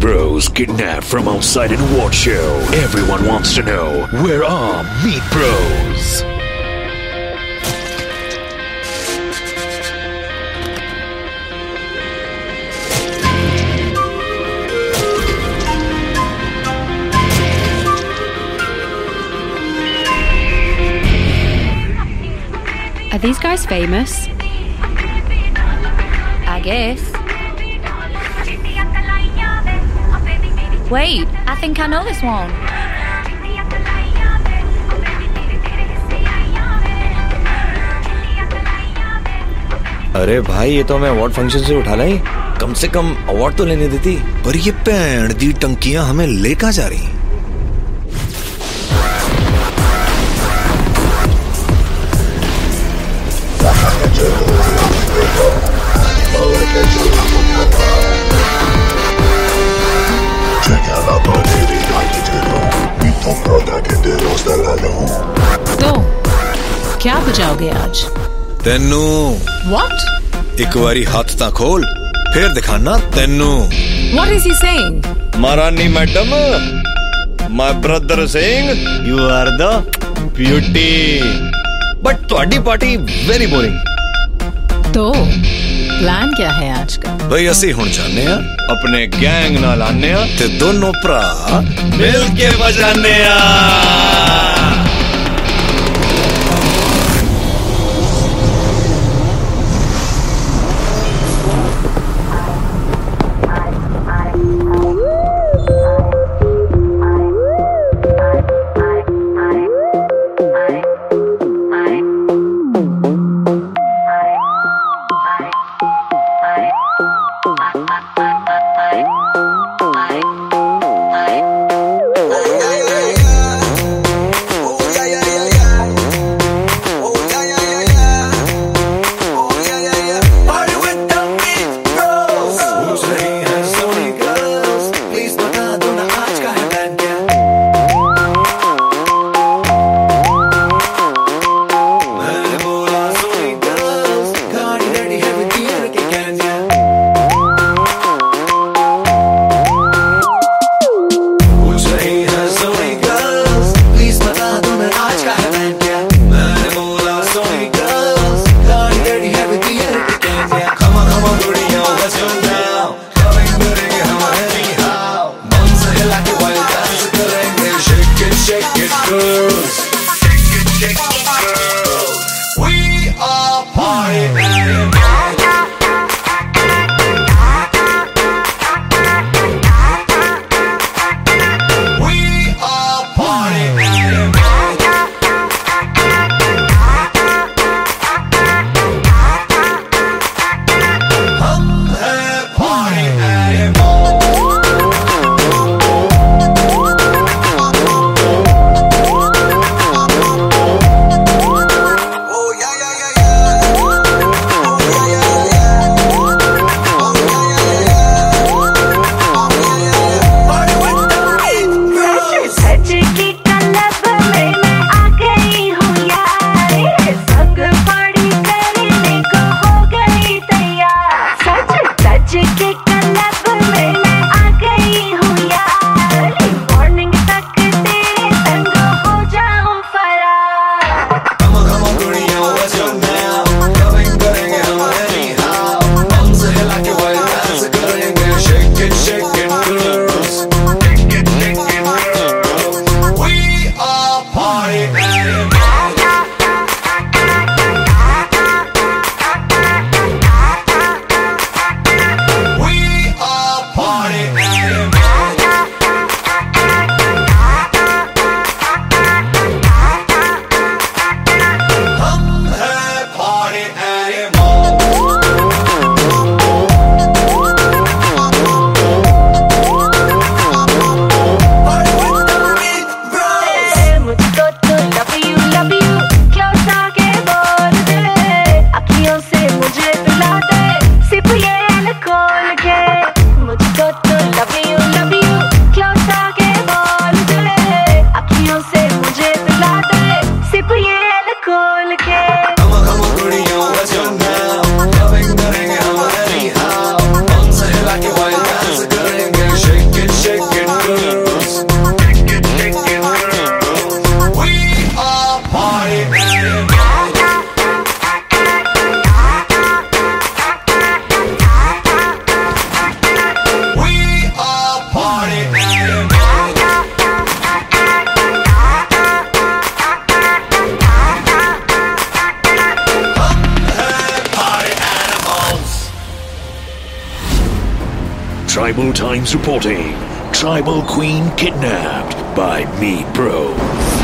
bros kidnapped from outside an award show. Everyone wants to know where are Meat Bros? Are these guys famous? I guess. Wait, I think I know this one. अरे भाई ये तो हमें award function से उठा लाई कम से कम award तो लेने देती। पर ये पैंड दी टंकियाँ हमें लेकर जा रही क्या बजाओगे आज तेनू What? एक बारी हाथ ता खोल फिर दिखाना तेनू What is he saying? महारानी madam my brother Singh you are the beauty but ਤੁਹਾਡੀ ਪਾਰਟੀ ਵੈਰੀ ਬੋਰਿੰਗ तो प्लान क्या है आज का ਬਈ ਅਸੀਂ ਹੁਣ ਜਾਣੇ ਆ ਆਪਣੇ ਗੈਂਗ ਨਾਲ ਆਨੇ ਆ ਤੇ ਦੋਨੋਂ ਭਰਾ ਮਿਲ ਕੇ ਵਜਾਨੇ ਆ Tribal Times reporting Tribal Queen kidnapped by me, Bros.